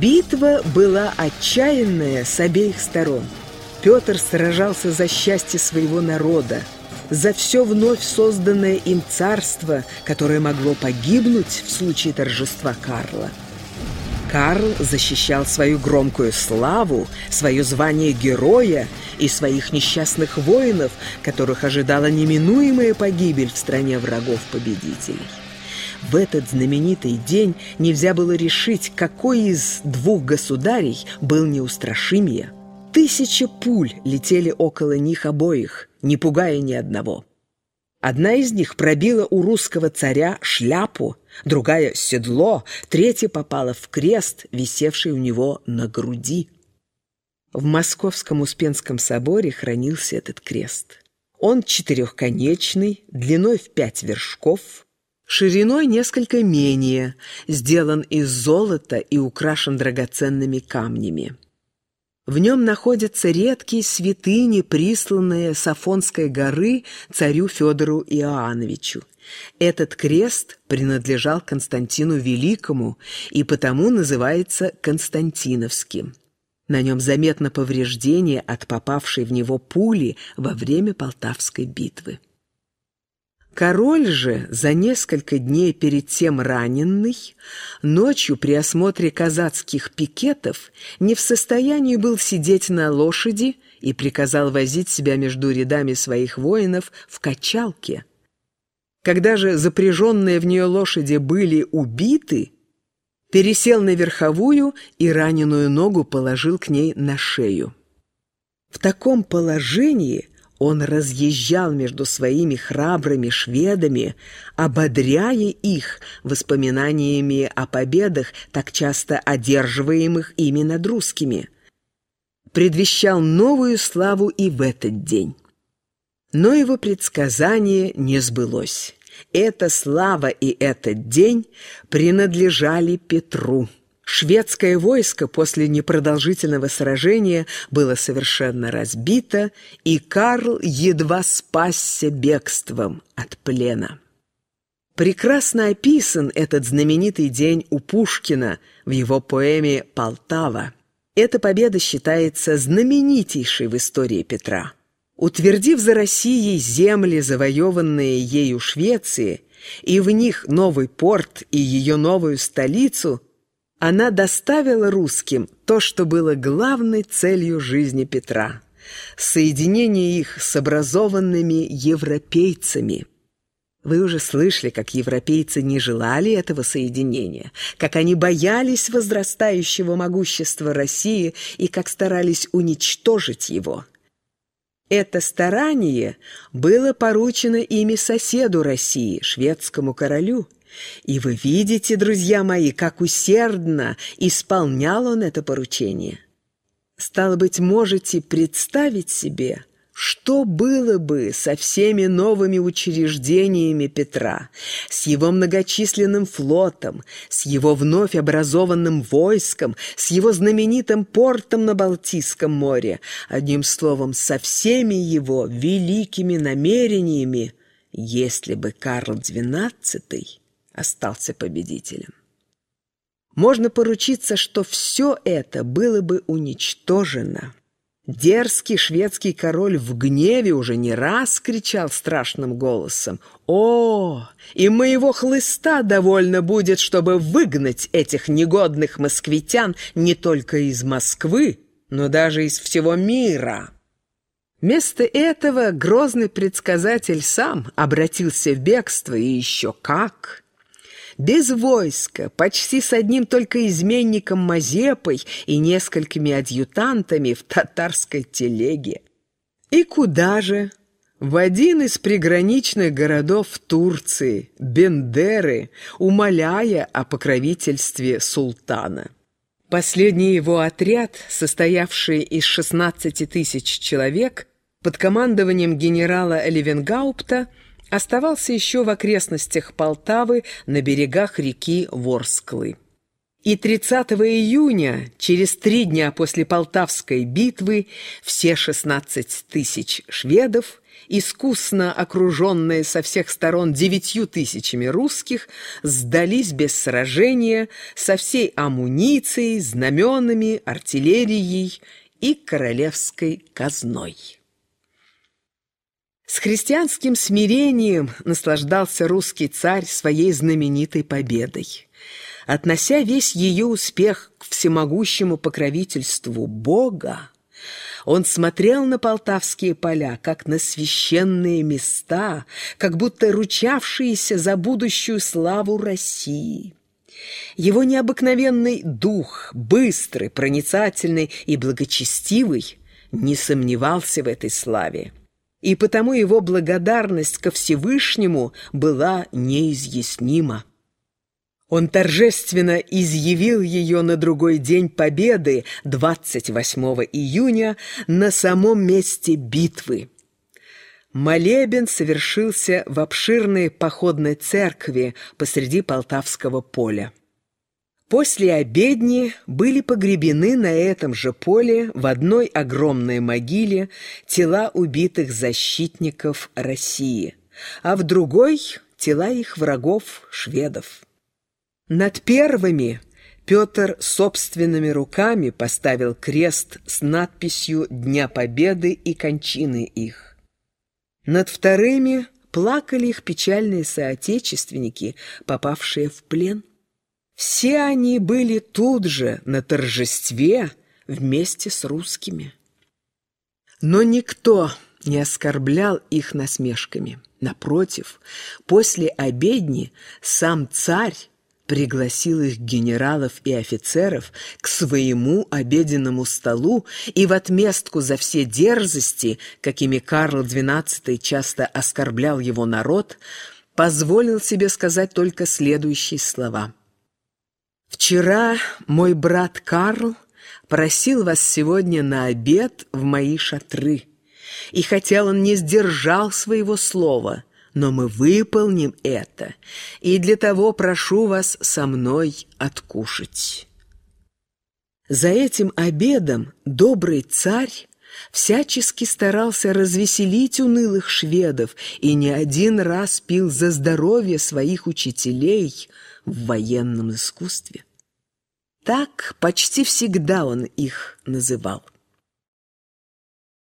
Битва была отчаянная с обеих сторон. Петр сражался за счастье своего народа, за все вновь созданное им царство, которое могло погибнуть в случае торжества Карла. Карл защищал свою громкую славу, свое звание героя и своих несчастных воинов, которых ожидала неминуемая погибель в стране врагов-победителей. В этот знаменитый день нельзя было решить, какой из двух государей был неустрашимее. Тысяча пуль летели около них обоих, не пугая ни одного. Одна из них пробила у русского царя шляпу, другая — седло, третья попала в крест, висевший у него на груди. В Московском Успенском соборе хранился этот крест. Он четырехконечный, длиной в пять вершков, шириной несколько менее, сделан из золота и украшен драгоценными камнями. В нем находятся редкие святыни, присланные с Афонской горы царю Федору Иоанновичу. Этот крест принадлежал Константину Великому и потому называется Константиновским. На нем заметно повреждение от попавшей в него пули во время Полтавской битвы. Король же, за несколько дней перед тем раненный, ночью при осмотре казацких пикетов не в состоянии был сидеть на лошади и приказал возить себя между рядами своих воинов в качалке. Когда же запряженные в нее лошади были убиты, пересел на верховую и раненую ногу положил к ней на шею. В таком положении он разъезжал между своими храбрыми шведами, ободряя их воспоминаниями о победах, так часто одерживаемых ими над русскими. Предвещал новую славу и в этот день. Но его предсказание не сбылось. Эта слава и этот день принадлежали Петру. Шведское войско после непродолжительного сражения было совершенно разбито, и Карл едва спасся бегством от плена. Прекрасно описан этот знаменитый день у Пушкина в его поэме «Полтава». Эта победа считается знаменитейшей в истории Петра. Утвердив за Россией земли, завоеванные ею Швеции, и в них новый порт и ее новую столицу – она доставила русским то, что было главной целью жизни Петра – соединение их с образованными европейцами. Вы уже слышали, как европейцы не желали этого соединения, как они боялись возрастающего могущества России и как старались уничтожить его. Это старание было поручено ими соседу России, шведскому королю – и вы видите, друзья мои, как усердно исполнял он это поручение. Стало быть, можете представить себе, что было бы со всеми новыми учреждениями Петра, с его многочисленным флотом, с его вновь образованным войском, с его знаменитым портом на Балтийском море, одним словом, со всеми его великими намерениями, если бы Карл XII остался победителем. Можно поручиться, что все это было бы уничтожено. Дерзкий шведский король в гневе уже не раз кричал страшным голосом «О, и моего хлыста довольно будет, чтобы выгнать этих негодных москвитян не только из Москвы, но даже из всего мира». Вместо этого грозный предсказатель сам обратился в бегство, и еще как – без войска, почти с одним только изменником Мазепой и несколькими адъютантами в татарской телеге. И куда же? В один из приграничных городов Турции, Бендеры, умоляя о покровительстве султана. Последний его отряд, состоявший из 16 тысяч человек, под командованием генерала Левенгаупта, оставался еще в окрестностях Полтавы на берегах реки Ворсклы. И 30 июня, через три дня после Полтавской битвы, все 16 тысяч шведов искусно окруженные со всех сторон девятью тысячами русских, сдались без сражения со всей амуницией, знаменами, артиллерией и королевской казной. С христианским смирением наслаждался русский царь своей знаменитой победой. Относя весь ее успех к всемогущему покровительству Бога, он смотрел на полтавские поля, как на священные места, как будто ручавшиеся за будущую славу России. Его необыкновенный дух, быстрый, проницательный и благочестивый, не сомневался в этой славе и потому его благодарность ко Всевышнему была неизъяснима. Он торжественно изъявил ее на другой день победы, 28 июня, на самом месте битвы. Молебен совершился в обширной походной церкви посреди Полтавского поля. После обедни были погребены на этом же поле в одной огромной могиле тела убитых защитников России, а в другой – тела их врагов, шведов. Над первыми Петр собственными руками поставил крест с надписью «Дня Победы» и кончины их. Над вторыми плакали их печальные соотечественники, попавшие в плен. Все они были тут же, на торжестве, вместе с русскими. Но никто не оскорблял их насмешками. Напротив, после обедни сам царь пригласил их генералов и офицеров к своему обеденному столу и в отместку за все дерзости, какими Карл XII часто оскорблял его народ, позволил себе сказать только следующие слова – Вчера мой брат Карл просил вас сегодня на обед в мои шатры. И хотя он не сдержал своего слова, но мы выполним это, и для того прошу вас со мной откушать. За этим обедом добрый царь всячески старался развеселить унылых шведов и не один раз пил за здоровье своих учителей – в военном искусстве. Так почти всегда он их называл.